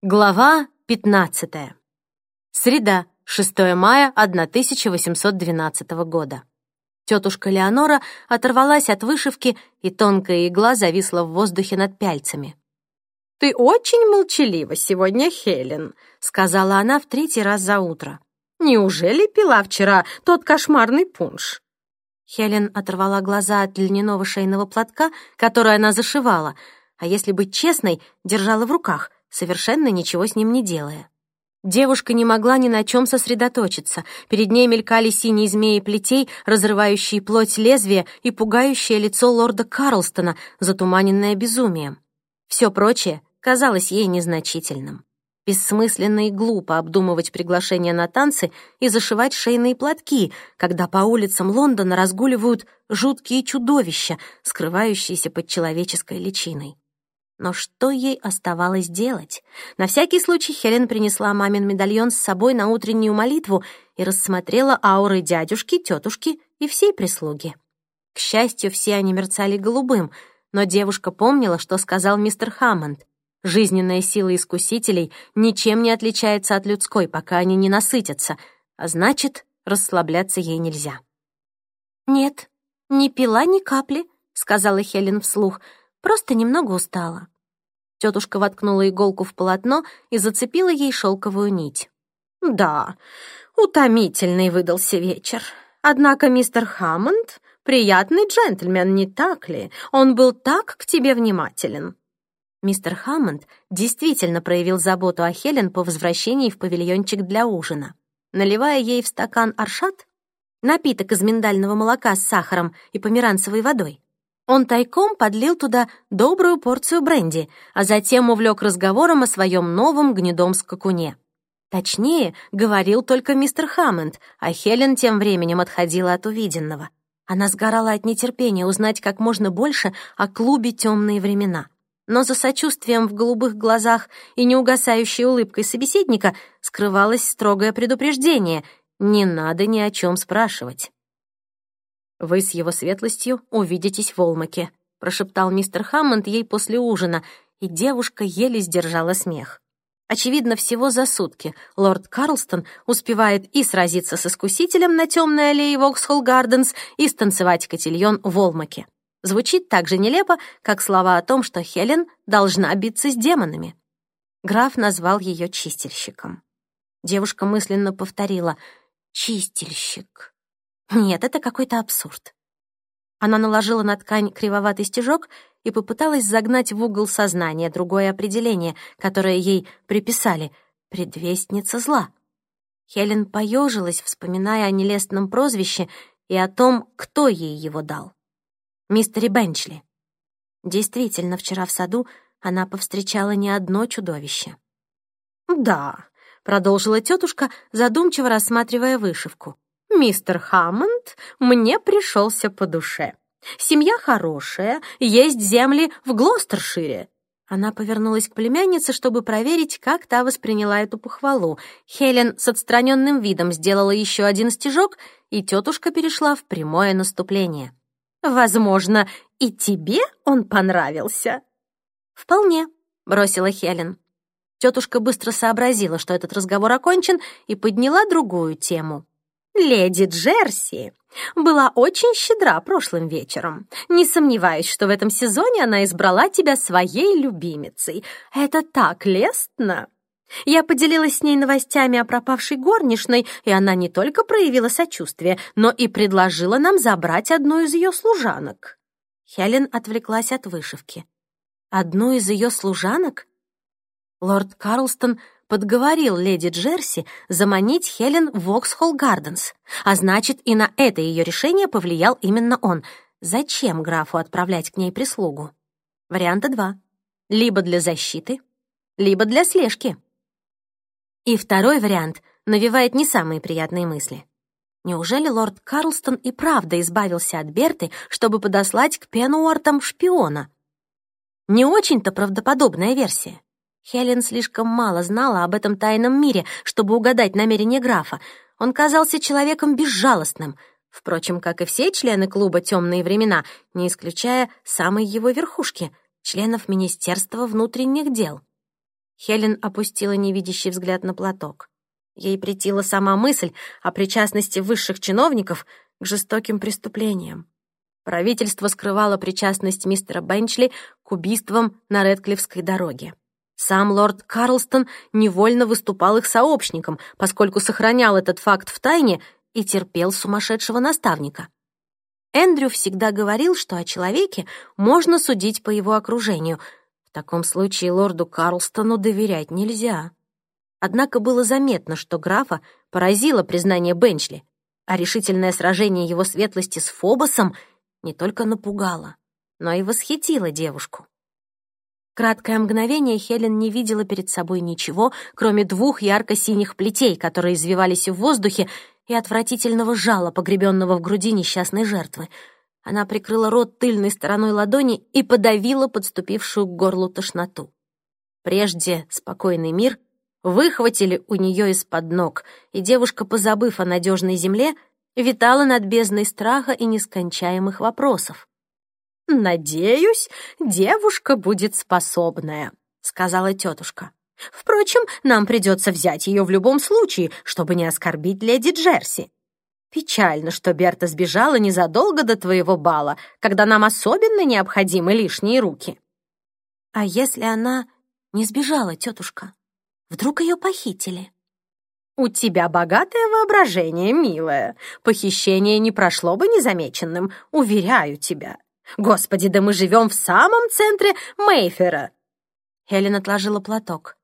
Глава 15. Среда, 6 мая 1812 года. Тетушка Леонора оторвалась от вышивки, и тонкая игла зависла в воздухе над пяльцами. «Ты очень молчалива сегодня, Хелен», — сказала она в третий раз за утро. «Неужели пила вчера тот кошмарный пунш?» Хелен оторвала глаза от льняного шейного платка, который она зашивала, а если быть честной, держала в руках — совершенно ничего с ним не делая. Девушка не могла ни на чем сосредоточиться. Перед ней мелькали синие змеи плетей, разрывающие плоть лезвия и пугающее лицо лорда Карлстона, затуманенное безумием. Все прочее казалось ей незначительным. Бессмысленно и глупо обдумывать приглашение на танцы и зашивать шейные платки, когда по улицам Лондона разгуливают жуткие чудовища, скрывающиеся под человеческой личиной. Но что ей оставалось делать? На всякий случай Хелен принесла мамин медальон с собой на утреннюю молитву и рассмотрела ауры дядюшки, тетушки и всей прислуги. К счастью, все они мерцали голубым, но девушка помнила, что сказал мистер Хаммонд. Жизненная сила искусителей ничем не отличается от людской, пока они не насытятся, а значит, расслабляться ей нельзя. «Нет, не пила ни капли», — сказала Хелен вслух — Просто немного устала. Тетушка воткнула иголку в полотно и зацепила ей шелковую нить. «Да, утомительный выдался вечер. Однако мистер Хаммонд — приятный джентльмен, не так ли? Он был так к тебе внимателен». Мистер Хаммонд действительно проявил заботу о Хелен по возвращении в павильончик для ужина. Наливая ей в стакан аршат, напиток из миндального молока с сахаром и померанцевой водой, он тайком подлил туда добрую порцию бренди, а затем увлек разговором о своем новом гнедом скакуне. Точнее, говорил только мистер Хаммонд, а Хелен тем временем отходила от увиденного. Она сгорала от нетерпения узнать как можно больше о клубе «Темные времена». Но за сочувствием в голубых глазах и неугасающей улыбкой собеседника скрывалось строгое предупреждение — не надо ни о чем спрашивать. «Вы с его светлостью увидитесь в Олмаке», — прошептал мистер Хаммонд ей после ужина, и девушка еле сдержала смех. Очевидно, всего за сутки лорд Карлстон успевает и сразиться с искусителем на темной аллее Воксхолл Гарденс, и станцевать котельон в Олмаке. Звучит так же нелепо, как слова о том, что Хелен должна биться с демонами. Граф назвал ее чистильщиком. Девушка мысленно повторила «чистильщик». Нет, это какой-то абсурд. Она наложила на ткань кривоватый стежок и попыталась загнать в угол сознания другое определение, которое ей приписали — «предвестница зла». Хелен поежилась, вспоминая о нелестном прозвище и о том, кто ей его дал. Мистере Бенчли. Действительно, вчера в саду она повстречала не одно чудовище. «Да», — продолжила тетушка, задумчиво рассматривая вышивку мистер Хаммонд мне пришелся по душе. Семья хорошая, есть земли в Глостершире». Она повернулась к племяннице, чтобы проверить, как та восприняла эту похвалу. Хелен с отстраненным видом сделала еще один стежок, и тетушка перешла в прямое наступление. «Возможно, и тебе он понравился?» «Вполне», — бросила Хелен. Тетушка быстро сообразила, что этот разговор окончен, и подняла другую тему. Леди Джерси была очень щедра прошлым вечером. Не сомневаюсь, что в этом сезоне она избрала тебя своей любимицей. Это так лестно!» Я поделилась с ней новостями о пропавшей горничной, и она не только проявила сочувствие, но и предложила нам забрать одну из ее служанок. Хелен отвлеклась от вышивки. «Одну из ее служанок?» Лорд Карлстон подговорил леди Джерси заманить Хелен в Воксхолл Гарденс, а значит, и на это ее решение повлиял именно он. Зачем графу отправлять к ней прислугу? Варианта два. Либо для защиты, либо для слежки. И второй вариант навевает не самые приятные мысли. Неужели лорд Карлстон и правда избавился от Берты, чтобы подослать к Пенуартам шпиона? Не очень-то правдоподобная версия. Хелен слишком мало знала об этом тайном мире, чтобы угадать намерения графа. Он казался человеком безжалостным, впрочем, как и все члены клуба «Темные времена», не исключая самой его верхушки, членов Министерства внутренних дел. Хелен опустила невидящий взгляд на платок. Ей претила сама мысль о причастности высших чиновников к жестоким преступлениям. Правительство скрывало причастность мистера Бенчли к убийствам на Редклифской дороге. Сам лорд Карлстон невольно выступал их сообщником, поскольку сохранял этот факт в тайне и терпел сумасшедшего наставника. Эндрю всегда говорил, что о человеке можно судить по его окружению. В таком случае лорду Карлстону доверять нельзя. Однако было заметно, что графа поразило признание Бенчли, а решительное сражение его светлости с Фобосом не только напугало, но и восхитило девушку. Краткое мгновение Хелен не видела перед собой ничего, кроме двух ярко-синих плетей, которые извивались в воздухе, и отвратительного жала, погребенного в груди несчастной жертвы. Она прикрыла рот тыльной стороной ладони и подавила подступившую к горлу тошноту. Прежде спокойный мир выхватили у нее из-под ног, и девушка, позабыв о надежной земле, витала над бездной страха и нескончаемых вопросов. «Надеюсь, девушка будет способная», — сказала тетушка. «Впрочем, нам придется взять ее в любом случае, чтобы не оскорбить леди Джерси. Печально, что Берта сбежала незадолго до твоего бала, когда нам особенно необходимы лишние руки». «А если она не сбежала, тетушка? Вдруг ее похитили?» «У тебя богатое воображение, милая. Похищение не прошло бы незамеченным, уверяю тебя. Господи, да мы живем в самом центре Мейфера!» Хелен отложила платок.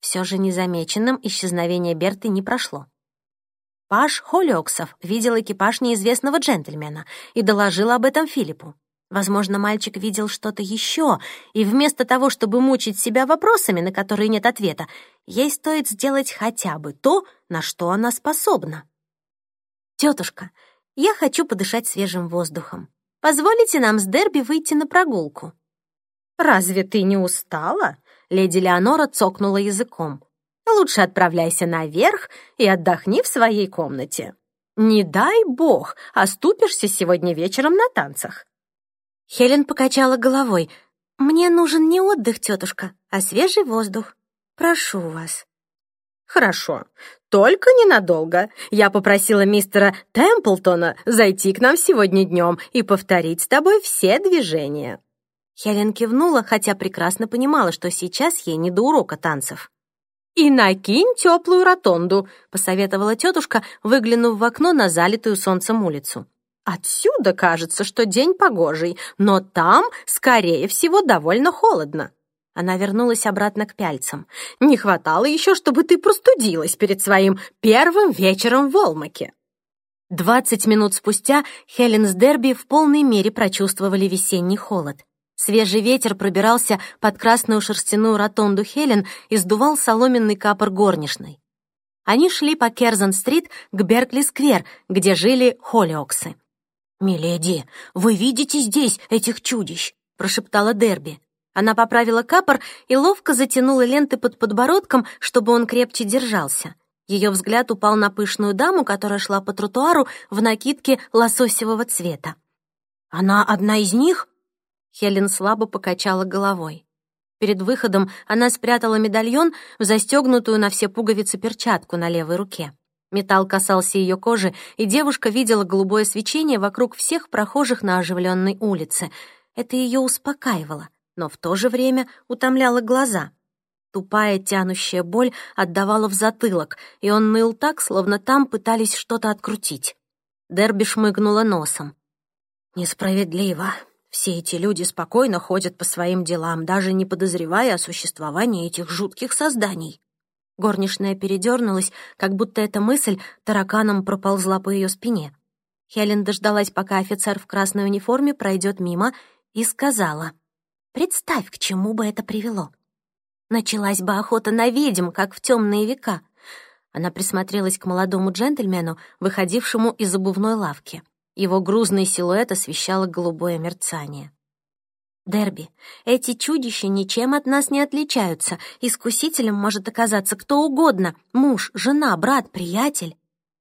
Все же незамеченным исчезновение Берты не прошло. Паш Холиоксов видел экипаж неизвестного джентльмена и доложил об этом Филиппу. Возможно, мальчик видел что-то еще, и вместо того, чтобы мучить себя вопросами, на которые нет ответа, ей стоит сделать хотя бы то, на что она способна. «Тетушка, я хочу подышать свежим воздухом. Позволите нам с Дерби выйти на прогулку?» «Разве ты не устала?» Леди Леонора цокнула языком. «Лучше отправляйся наверх и отдохни в своей комнате. Не дай бог, оступишься сегодня вечером на танцах». Хелен покачала головой. «Мне нужен не отдых, тетушка, а свежий воздух. Прошу вас». «Хорошо, только ненадолго. Я попросила мистера Темплтона зайти к нам сегодня днем и повторить с тобой все движения». Хелен кивнула, хотя прекрасно понимала, что сейчас ей не до урока танцев. «И накинь теплую ротонду», — посоветовала тетушка, выглянув в окно на залитую солнцем улицу. «Отсюда кажется, что день погожий, но там, скорее всего, довольно холодно». Она вернулась обратно к пяльцам. «Не хватало еще, чтобы ты простудилась перед своим первым вечером в Олмаке». Двадцать минут спустя Хелен с Дерби в полной мере прочувствовали весенний холод. Свежий ветер пробирался под красную шерстяную ротонду Хелен и сдувал соломенный капор горничной. Они шли по Керзон-стрит к Беркли-сквер, где жили Холлиоксы. «Миледи, вы видите здесь этих чудищ?» — прошептала Дерби. Она поправила капор и ловко затянула ленты под подбородком, чтобы он крепче держался. Ее взгляд упал на пышную даму, которая шла по тротуару в накидке лососевого цвета. «Она одна из них?» Хелен слабо покачала головой. Перед выходом она спрятала медальон в застегнутую на все пуговицы перчатку на левой руке. Металл касался ее кожи, и девушка видела голубое свечение вокруг всех прохожих на оживленной улице. Это ее успокаивало но в то же время утомляла глаза. Тупая тянущая боль отдавала в затылок, и он ныл так, словно там пытались что-то открутить. Дерби шмыгнула носом. «Несправедливо. Все эти люди спокойно ходят по своим делам, даже не подозревая о существовании этих жутких созданий». Горничная передернулась, как будто эта мысль тараканом проползла по ее спине. Хелен дождалась, пока офицер в красной униформе пройдет мимо, и сказала — Представь, к чему бы это привело. Началась бы охота на ведьм, как в темные века. Она присмотрелась к молодому джентльмену, выходившему из обувной лавки. Его грузный силуэт освещало голубое мерцание. «Дерби, эти чудища ничем от нас не отличаются. Искусителем может оказаться кто угодно — муж, жена, брат, приятель.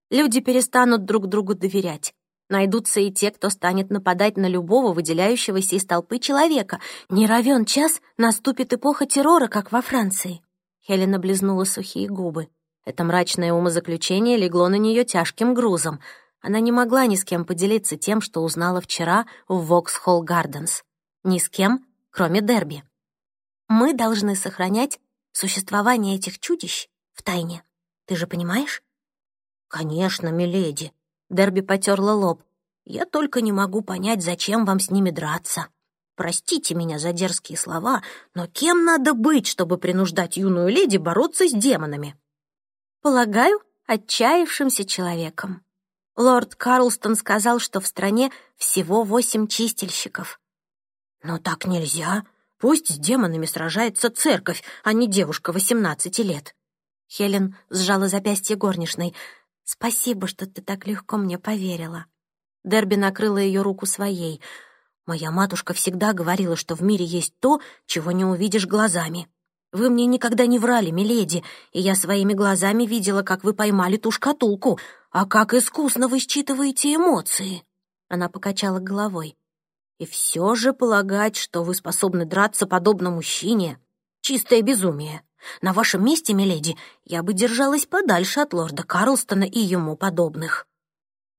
Люди перестанут друг другу доверять. Найдутся и те, кто станет нападать на любого выделяющегося из толпы человека. Не равен час наступит эпоха террора, как во Франции. Хелена облизнула сухие губы. Это мрачное умозаключение легло на нее тяжким грузом. Она не могла ни с кем поделиться тем, что узнала вчера в Воксхолл Гарденс. Ни с кем, кроме Дерби. Мы должны сохранять существование этих чудищ в тайне. Ты же понимаешь? Конечно, миледи. Дерби потерла лоб. Я только не могу понять, зачем вам с ними драться. Простите меня за дерзкие слова, но кем надо быть, чтобы принуждать юную леди бороться с демонами? Полагаю, отчаявшимся человеком. Лорд Карлстон сказал, что в стране всего восемь чистильщиков. Но так нельзя. Пусть с демонами сражается церковь, а не девушка восемнадцати лет. Хелен сжала запястье горничной. «Спасибо, что ты так легко мне поверила». Дерби накрыла ее руку своей — Моя матушка всегда говорила, что в мире есть то, чего не увидишь глазами. Вы мне никогда не врали, миледи, и я своими глазами видела, как вы поймали ту шкатулку, а как искусно вы считываете эмоции. Она покачала головой. И все же полагать, что вы способны драться подобно мужчине — чистое безумие. На вашем месте, миледи, я бы держалась подальше от лорда Карлстона и ему подобных.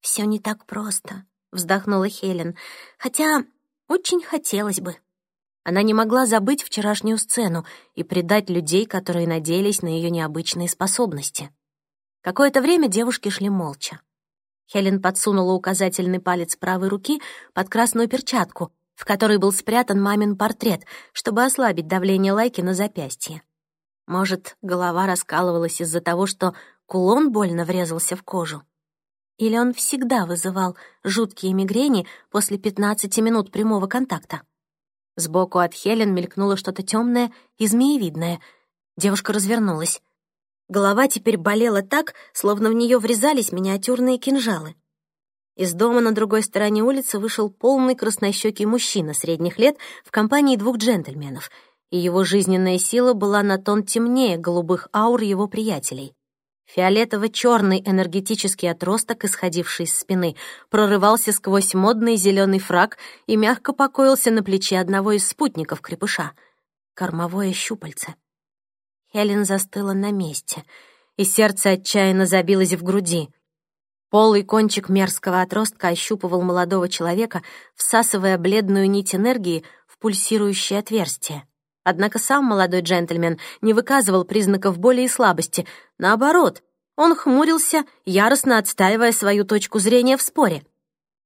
Все не так просто, вздохнула Хелен. «Хотя очень хотелось бы». Она не могла забыть вчерашнюю сцену и предать людей, которые надеялись на ее необычные способности. Какое-то время девушки шли молча. Хелен подсунула указательный палец правой руки под красную перчатку, в которой был спрятан мамин портрет, чтобы ослабить давление лайки на запястье. Может, голова раскалывалась из-за того, что кулон больно врезался в кожу. Или он всегда вызывал жуткие мигрени после 15 минут прямого контакта? Сбоку от Хелен мелькнуло что-то темное и змеевидное. Девушка развернулась. Голова теперь болела так, словно в нее врезались миниатюрные кинжалы. Из дома на другой стороне улицы вышел полный краснощекий мужчина средних лет в компании двух джентльменов, и его жизненная сила была на тон темнее голубых аур его приятелей. Фиолетово-черный энергетический отросток, исходивший из спины, прорывался сквозь модный зеленый фраг и мягко покоился на плече одного из спутников крепыша — кормовое щупальце. Хелен застыла на месте, и сердце отчаянно забилось в груди. Полый кончик мерзкого отростка ощупывал молодого человека, всасывая бледную нить энергии в пульсирующее отверстие. Однако сам молодой джентльмен не выказывал признаков боли и слабости. Наоборот, он хмурился, яростно отстаивая свою точку зрения в споре.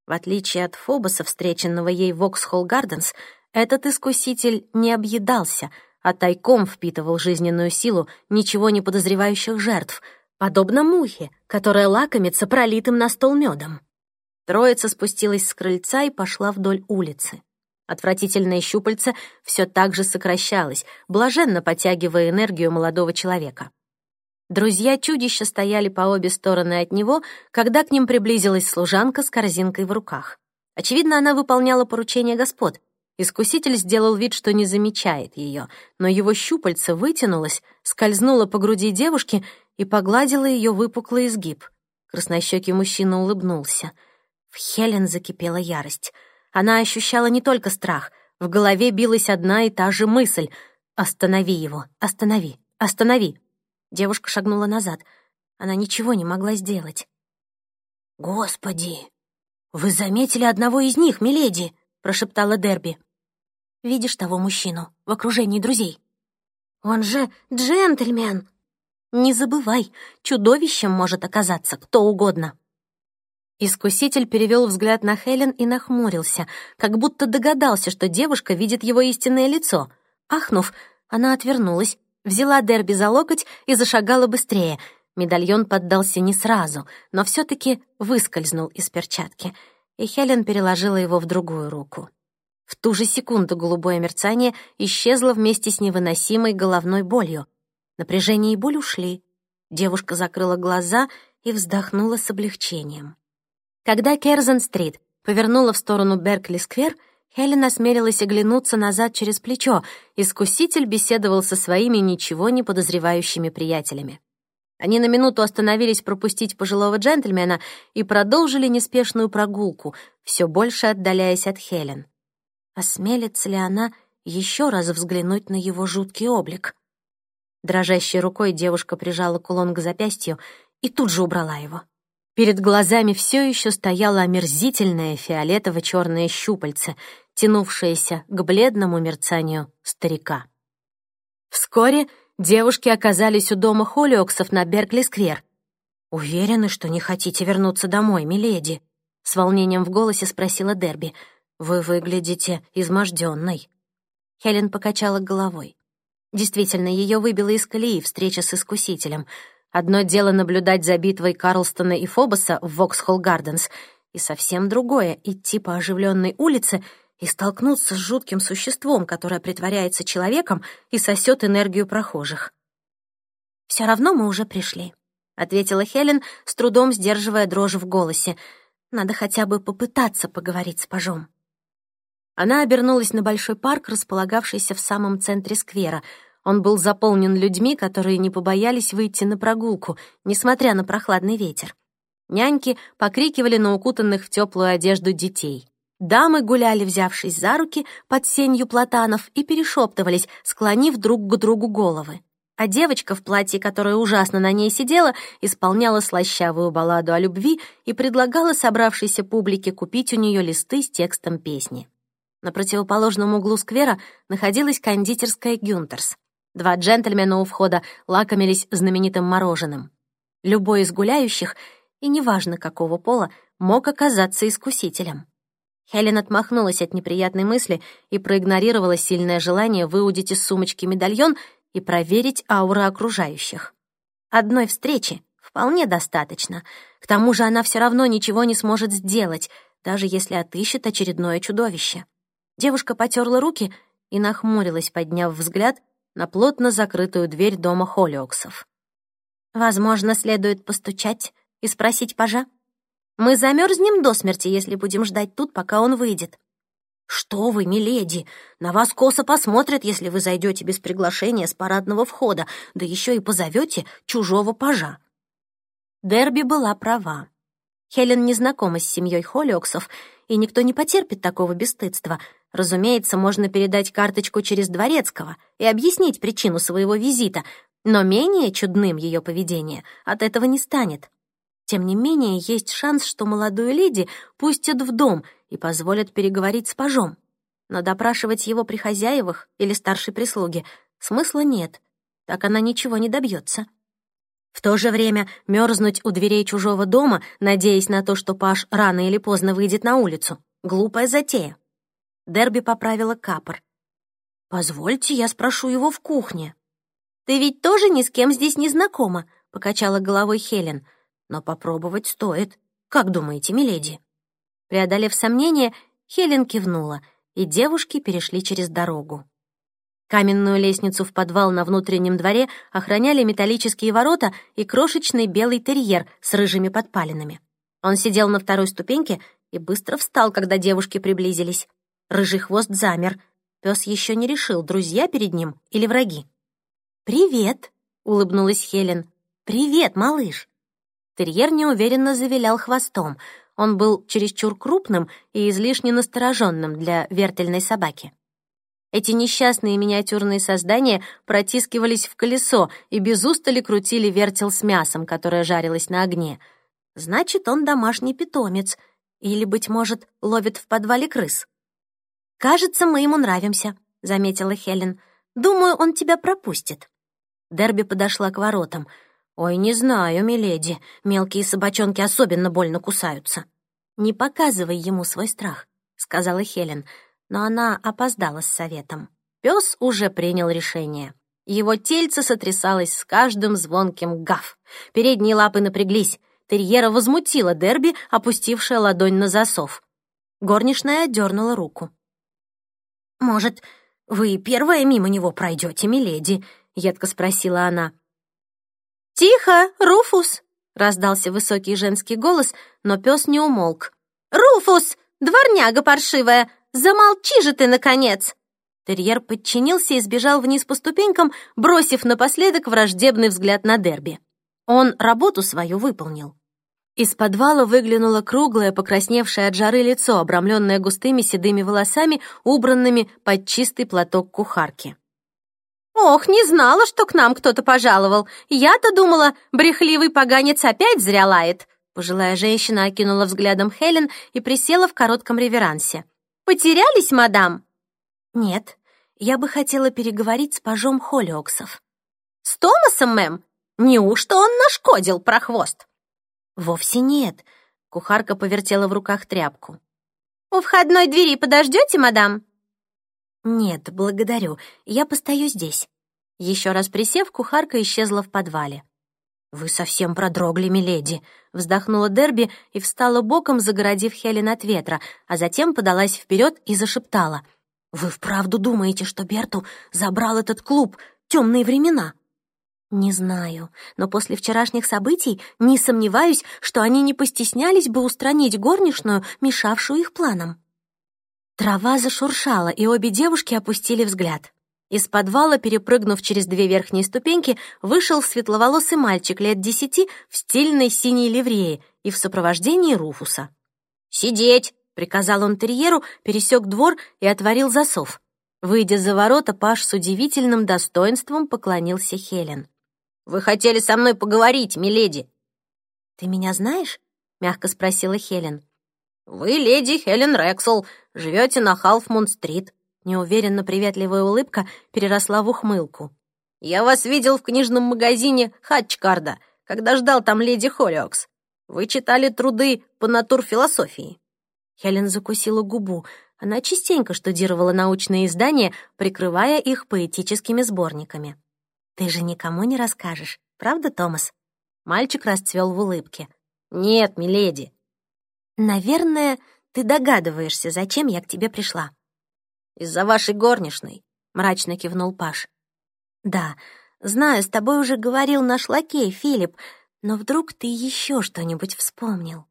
В отличие от Фобоса, встреченного ей в Оксхолл Гарденс, этот искуситель не объедался, а тайком впитывал жизненную силу ничего не подозревающих жертв, подобно мухе, которая лакомится пролитым на стол медом. Троица спустилась с крыльца и пошла вдоль улицы. Отвратительное щупальце все так же сокращалось, блаженно подтягивая энергию молодого человека. Друзья чудища стояли по обе стороны от него, когда к ним приблизилась служанка с корзинкой в руках. Очевидно, она выполняла поручение господ. Искуситель сделал вид, что не замечает ее, но его щупальце вытянулось, скользнуло по груди девушки и погладило ее выпуклый изгиб. Краснощекий мужчина улыбнулся. В Хелен закипела ярость — она ощущала не только страх. В голове билась одна и та же мысль. «Останови его! Останови! Останови!» Девушка шагнула назад. Она ничего не могла сделать. «Господи! Вы заметили одного из них, миледи!» — прошептала Дерби. «Видишь того мужчину в окружении друзей?» «Он же джентльмен!» «Не забывай, чудовищем может оказаться кто угодно!» Искуситель перевел взгляд на Хелен и нахмурился, как будто догадался, что девушка видит его истинное лицо. Ахнув, она отвернулась, взяла Дерби за локоть и зашагала быстрее. Медальон поддался не сразу, но все таки выскользнул из перчатки, и Хелен переложила его в другую руку. В ту же секунду голубое мерцание исчезло вместе с невыносимой головной болью. Напряжение и боль ушли. Девушка закрыла глаза и вздохнула с облегчением. Когда Керзен-стрит повернула в сторону Беркли-сквер, Хелен осмелилась оглянуться назад через плечо. Искуситель беседовал со своими ничего не подозревающими приятелями. Они на минуту остановились пропустить пожилого джентльмена и продолжили неспешную прогулку, все больше отдаляясь от Хелен. Осмелится ли она еще раз взглянуть на его жуткий облик? Дрожащей рукой девушка прижала кулон к запястью и тут же убрала его. Перед глазами все еще стояло омерзительное фиолетово-черное щупальце, тянувшееся к бледному мерцанию старика. Вскоре девушки оказались у дома Холлиоксов на Беркли-сквер. «Уверены, что не хотите вернуться домой, миледи?» С волнением в голосе спросила Дерби. «Вы выглядите изможденной». Хелен покачала головой. Действительно, ее выбило из колеи встреча с Искусителем. Одно дело наблюдать за битвой Карлстона и Фобоса в Воксхолл Гарденс, и совсем другое — идти по оживленной улице и столкнуться с жутким существом, которое притворяется человеком и сосет энергию прохожих. «Все равно мы уже пришли», — ответила Хелен, с трудом сдерживая дрожь в голосе — надо хотя бы попытаться поговорить с пажом. Она обернулась на большой парк, располагавшийся в самом центре сквера. Он был заполнен людьми, которые не побоялись выйти на прогулку, несмотря на прохладный ветер. Няньки покрикивали на укутанных в теплую одежду детей. Дамы гуляли, взявшись за руки под сенью платанов, и перешептывались, склонив друг к другу головы а девочка в платье, которое ужасно на ней сидела, исполняла слащавую балладу о любви и предлагала собравшейся публике купить у нее листы с текстом песни. На противоположном углу сквера находилась кондитерская «Гюнтерс». Два джентльмена у входа лакомились знаменитым мороженым. Любой из гуляющих, и неважно какого пола, мог оказаться искусителем. Хелен отмахнулась от неприятной мысли и проигнорировала сильное желание выудить из сумочки медальон и проверить ауры окружающих. Одной встречи вполне достаточно. К тому же она все равно ничего не сможет сделать, даже если отыщет очередное чудовище. Девушка потерла руки и нахмурилась, подняв взгляд на плотно закрытую дверь дома Холлиоксов. «Возможно, следует постучать и спросить пажа. Мы замерзнем до смерти, если будем ждать тут, пока он выйдет. «Что вы, миледи, на вас косо посмотрят, если вы зайдете без приглашения с парадного входа, да еще и позовете чужого пажа». Дерби была права. Хелен не знакома с семьей Холлиоксов, и никто не потерпит такого бесстыдства. Разумеется, можно передать карточку через Дворецкого и объяснить причину своего визита, но менее чудным ее поведение от этого не станет. Тем не менее, есть шанс, что молодую леди пустят в дом — и позволят переговорить с пажом. Но допрашивать его при хозяевах или старшей прислуге смысла нет, так она ничего не добьется. В то же время мерзнуть у дверей чужого дома, надеясь на то, что паж рано или поздно выйдет на улицу, глупая затея. Дерби поправила капор. «Позвольте, я спрошу его в кухне». «Ты ведь тоже ни с кем здесь не знакома», — покачала головой Хелен. «Но попробовать стоит. Как думаете, миледи?» Преодолев сомнение, Хелен кивнула, и девушки перешли через дорогу. Каменную лестницу в подвал на внутреннем дворе охраняли металлические ворота и крошечный белый терьер с рыжими подпалинами. Он сидел на второй ступеньке и быстро встал, когда девушки приблизились. Рыжий хвост замер. Пес еще не решил, друзья перед ним или враги. «Привет!» — улыбнулась Хелен. «Привет, малыш!» Терьер неуверенно завилял хвостом — он был чересчур крупным и излишне настороженным для вертельной собаки. Эти несчастные миниатюрные создания протискивались в колесо и без устали крутили вертел с мясом, которое жарилось на огне. Значит, он домашний питомец. Или, быть может, ловит в подвале крыс. «Кажется, мы ему нравимся», — заметила Хелен. «Думаю, он тебя пропустит». Дерби подошла к воротам — «Ой, не знаю, миледи, мелкие собачонки особенно больно кусаются». «Не показывай ему свой страх», — сказала Хелен, но она опоздала с советом. Пес уже принял решение. Его тельце сотрясалось с каждым звонким гав. Передние лапы напряглись. Терьера возмутила Дерби, опустившая ладонь на засов. Горничная отдернула руку. «Может, вы первая мимо него пройдете, миледи?» — едко спросила она. «Тихо, Руфус!» — раздался высокий женский голос, но пес не умолк. «Руфус! Дворняга паршивая! Замолчи же ты, наконец!» Терьер подчинился и сбежал вниз по ступенькам, бросив напоследок враждебный взгляд на Дерби. Он работу свою выполнил. Из подвала выглянуло круглое, покрасневшее от жары лицо, обрамленное густыми седыми волосами, убранными под чистый платок кухарки. «Ох, не знала, что к нам кто-то пожаловал. Я-то думала, брехливый поганец опять зря лает». Пожилая женщина окинула взглядом Хелен и присела в коротком реверансе. «Потерялись, мадам?» «Нет, я бы хотела переговорить с пажом Холлиоксов». «С Томасом, мэм? Неужто он нашкодил, прохвост?» «Вовсе нет», — кухарка повертела в руках тряпку. «У входной двери подождете, мадам?» «Нет, благодарю. Я постою здесь». Еще раз присев, кухарка исчезла в подвале. «Вы совсем продрогли, миледи», — вздохнула Дерби и встала боком, загородив Хелен от ветра, а затем подалась вперед и зашептала. «Вы вправду думаете, что Берту забрал этот клуб «Темные времена»?» «Не знаю, но после вчерашних событий не сомневаюсь, что они не постеснялись бы устранить горничную, мешавшую их планам». Трава зашуршала, и обе девушки опустили взгляд. Из подвала, перепрыгнув через две верхние ступеньки, вышел светловолосый мальчик лет десяти в стильной синей ливрее и в сопровождении Руфуса. «Сидеть!» — приказал он терьеру, пересек двор и отворил засов. Выйдя за ворота, Паш с удивительным достоинством поклонился Хелен. «Вы хотели со мной поговорить, миледи?» «Ты меня знаешь?» — мягко спросила Хелен. «Вы леди Хелен Рексел, живете на Халфмунд-стрит». Неуверенно приветливая улыбка переросла в ухмылку. «Я вас видел в книжном магазине Хатчкарда, когда ждал там леди Холлиокс. Вы читали труды по натурфилософии». Хелен закусила губу. Она частенько штудировала научные издания, прикрывая их поэтическими сборниками. «Ты же никому не расскажешь, правда, Томас?» Мальчик расцвел в улыбке. «Нет, миледи, «Наверное, ты догадываешься, зачем я к тебе пришла». «Из-за вашей горничной», — мрачно кивнул Паш. «Да, знаю, с тобой уже говорил наш лакей, Филипп, но вдруг ты еще что-нибудь вспомнил?»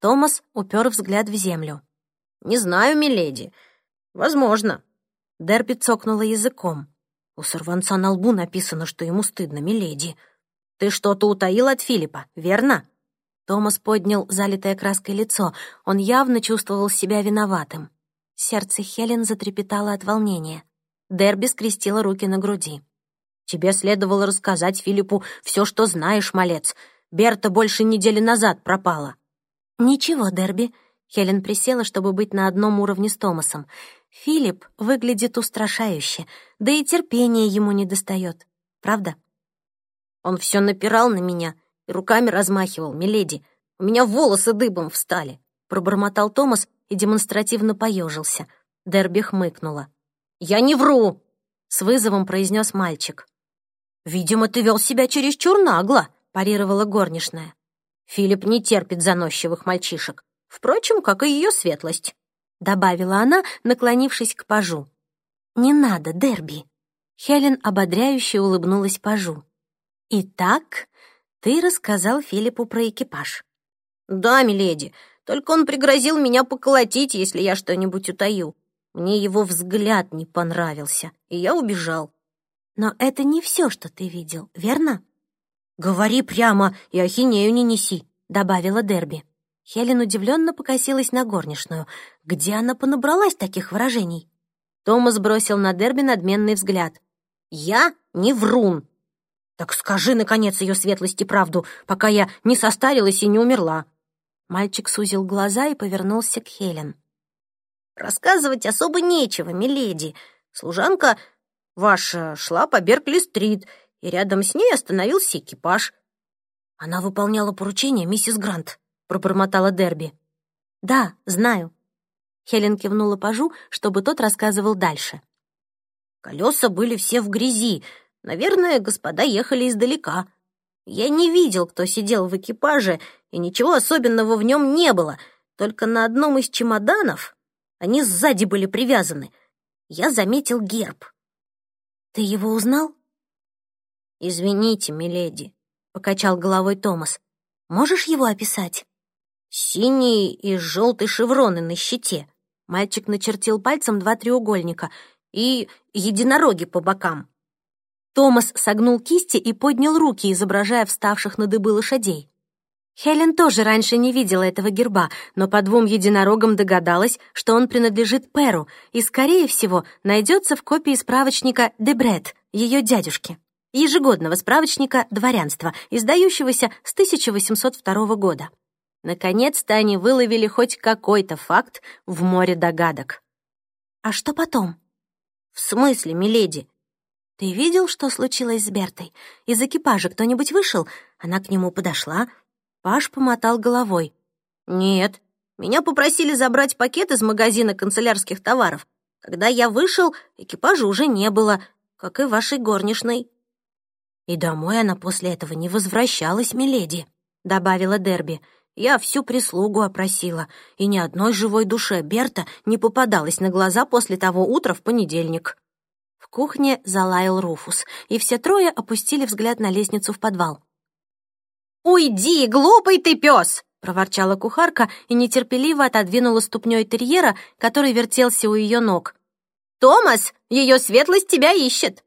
Томас упер взгляд в землю. «Не знаю, миледи. Возможно». Дерби цокнула языком. У сорванца на лбу написано, что ему стыдно, миледи. «Ты что-то утаил от Филиппа, верно?» Томас поднял залитое краской лицо. Он явно чувствовал себя виноватым. Сердце Хелен затрепетало от волнения. Дерби скрестила руки на груди. «Тебе следовало рассказать Филиппу все, что знаешь, малец. Берта больше недели назад пропала». «Ничего, Дерби». Хелен присела, чтобы быть на одном уровне с Томасом. «Филипп выглядит устрашающе, да и терпения ему не достает. Правда?» «Он все напирал на меня», и руками размахивал, миледи. У меня волосы дыбом встали», — пробормотал Томас и демонстративно поежился. Дерби хмыкнула. «Я не вру!» — с вызовом произнес мальчик. «Видимо, ты вел себя чересчур нагло», — парировала горничная. «Филипп не терпит заносчивых мальчишек. Впрочем, как и ее светлость», — добавила она, наклонившись к пажу. «Не надо, Дерби». Хелен ободряюще улыбнулась пажу. «Итак, ты рассказал Филиппу про экипаж. Да, миледи, только он пригрозил меня поколотить, если я что-нибудь утаю. Мне его взгляд не понравился, и я убежал. Но это не все, что ты видел, верно? Говори прямо и ахинею не неси, добавила Дерби. Хелен удивленно покосилась на горничную. Где она понабралась таких выражений? Томас бросил на Дерби надменный взгляд. «Я не врун. «Так скажи, наконец, ее светлости правду, пока я не состарилась и не умерла». Мальчик сузил глаза и повернулся к Хелен. «Рассказывать особо нечего, миледи. Служанка ваша шла по Беркли-стрит, и рядом с ней остановился экипаж». «Она выполняла поручение, миссис Грант», — пробормотала Дерби. «Да, знаю». Хелен кивнула пажу, чтобы тот рассказывал дальше. «Колеса были все в грязи, Наверное, господа ехали издалека. Я не видел, кто сидел в экипаже, и ничего особенного в нем не было. Только на одном из чемоданов они сзади были привязаны. Я заметил герб. Ты его узнал? Извините, миледи, покачал головой Томас. Можешь его описать? Синий и желтый шевроны на щите. Мальчик начертил пальцем два треугольника и единороги по бокам. Томас согнул кисти и поднял руки, изображая вставших на дыбы лошадей. Хелен тоже раньше не видела этого герба, но по двум единорогам догадалась, что он принадлежит Перу и, скорее всего, найдется в копии справочника «Дебрет», ее дядюшки, ежегодного справочника дворянства, издающегося с 1802 года. Наконец-то они выловили хоть какой-то факт в море догадок. «А что потом?» «В смысле, миледи?» «Ты видел, что случилось с Бертой? Из экипажа кто-нибудь вышел? Она к нему подошла, Паш помотал головой. «Нет, меня попросили забрать пакет из магазина канцелярских товаров. Когда я вышел, экипажа уже не было, как и вашей горничной». «И домой она после этого не возвращалась, миледи», — добавила Дерби. «Я всю прислугу опросила, и ни одной живой душе Берта не попадалась на глаза после того утра в понедельник». В кухне залаял Руфус, и все трое опустили взгляд на лестницу в подвал. «Уйди, глупый ты пес!» — проворчала кухарка и нетерпеливо отодвинула ступней терьера, который вертелся у ее ног. «Томас, ее светлость тебя ищет!»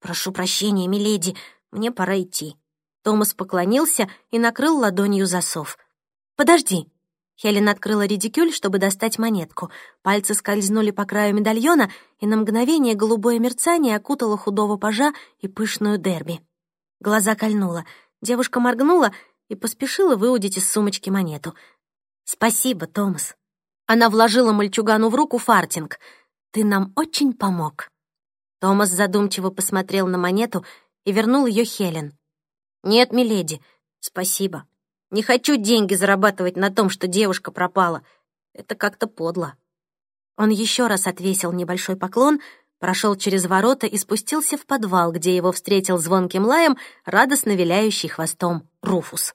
«Прошу прощения, миледи, мне пора идти». Томас поклонился и накрыл ладонью засов. «Подожди». Хелен открыла редикюль, чтобы достать монетку. Пальцы скользнули по краю медальона, и на мгновение голубое мерцание окутало худого пажа и пышную дерби. Глаза кольнуло — Девушка моргнула и поспешила выудить из сумочки монету. «Спасибо, Томас». Она вложила мальчугану в руку фартинг. «Ты нам очень помог». Томас задумчиво посмотрел на монету и вернул ее Хелен. «Нет, миледи, спасибо. Не хочу деньги зарабатывать на том, что девушка пропала. Это как-то подло». Он еще раз отвесил небольшой поклон — прошел через ворота и спустился в подвал, где его встретил звонким лаем радостно виляющий хвостом Руфус.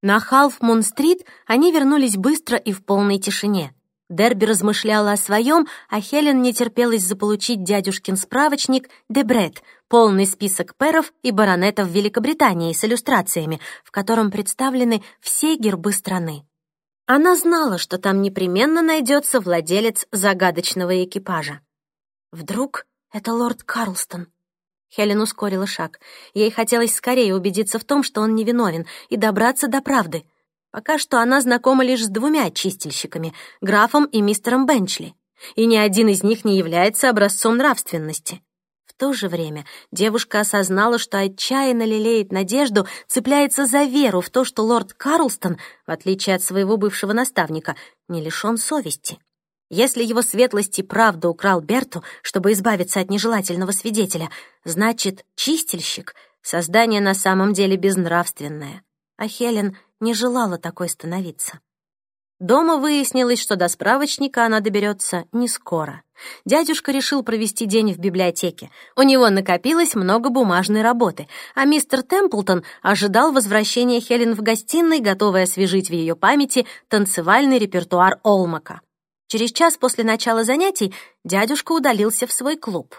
На Халф-Мун-стрит они вернулись быстро и в полной тишине. Дерби размышляла о своем, а Хелен не терпелась заполучить дядюшкин справочник «Дебрет», полный список перов и баронетов Великобритании с иллюстрациями, в котором представлены все гербы страны. Она знала, что там непременно найдется владелец загадочного экипажа. Вдруг это лорд Карлстон? Хелен ускорила шаг. Ей хотелось скорее убедиться в том, что он невиновен, и добраться до правды. Пока что она знакома лишь с двумя чистильщиками — графом и мистером Бенчли. И ни один из них не является образцом нравственности. В то же время девушка осознала, что отчаянно лелеет надежду, цепляется за веру в то, что лорд Карлстон, в отличие от своего бывшего наставника, не лишён совести. Если его светлость и правда украл Берту, чтобы избавиться от нежелательного свидетеля, значит, чистильщик — создание на самом деле безнравственное. А Хелен не желала такой становиться. Дома выяснилось, что до справочника она доберется не скоро. Дядюшка решил провести день в библиотеке. У него накопилось много бумажной работы, а мистер Темплтон ожидал возвращения Хелен в гостиной, готовый освежить в ее памяти танцевальный репертуар Олмака. Через час после начала занятий дядюшка удалился в свой клуб.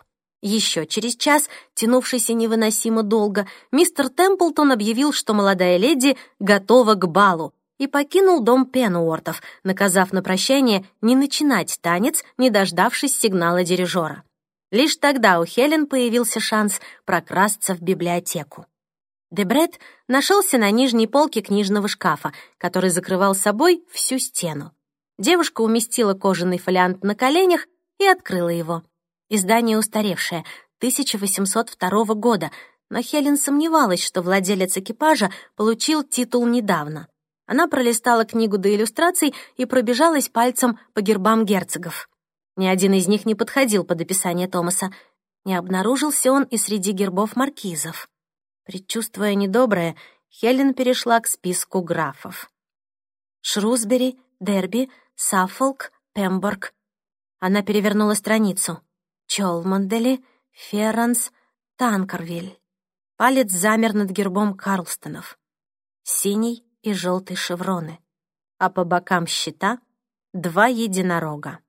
Еще через час, тянувшийся невыносимо долго, мистер Темплтон объявил, что молодая леди готова к балу, и покинул дом Пенуортов, наказав на прощание не начинать танец, не дождавшись сигнала дирижера. Лишь тогда у Хелен появился шанс прокрасться в библиотеку. Дебрет нашелся на нижней полке книжного шкафа, который закрывал собой всю стену. Девушка уместила кожаный фолиант на коленях и открыла его. Издание устаревшее, 1802 года, но Хелен сомневалась, что владелец экипажа получил титул недавно. Она пролистала книгу до иллюстраций и пробежалась пальцем по гербам герцогов. Ни один из них не подходил под описание Томаса. Не обнаружился он и среди гербов маркизов. Предчувствуя недоброе, Хелен перешла к списку графов. Шрусбери, Дерби, Саффолк, Пемборг. Она перевернула страницу. Чолмандели, Ферранс, Танкервиль. Палец замер над гербом Карлстонов. Синий и желтый шевроны. А по бокам щита — два единорога.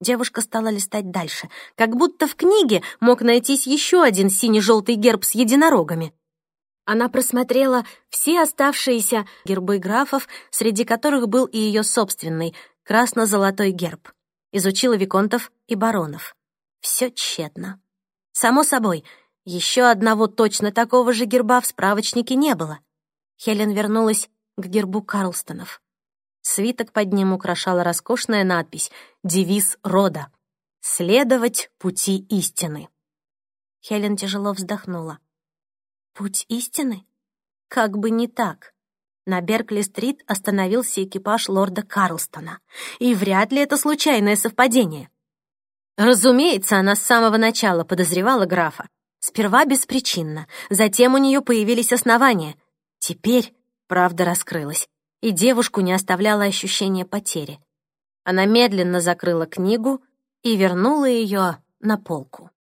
Девушка стала листать дальше, как будто в книге мог найтись еще один сине-желтый герб с единорогами. Она просмотрела все оставшиеся гербы графов, среди которых был и ее собственный, красно-золотой герб. Изучила виконтов и баронов. Все тщетно. Само собой, еще одного точно такого же герба в справочнике не было. Хелен вернулась к гербу Карлстонов. Свиток под ним украшала роскошная надпись «Девиз рода» — «Следовать пути истины». Хелен тяжело вздохнула. «Путь истины? Как бы не так». На Беркли-стрит остановился экипаж лорда Карлстона. И вряд ли это случайное совпадение. Разумеется, она с самого начала подозревала графа. Сперва беспричинно, затем у нее появились основания. Теперь правда раскрылась, и девушку не оставляло ощущение потери. Она медленно закрыла книгу и вернула ее на полку.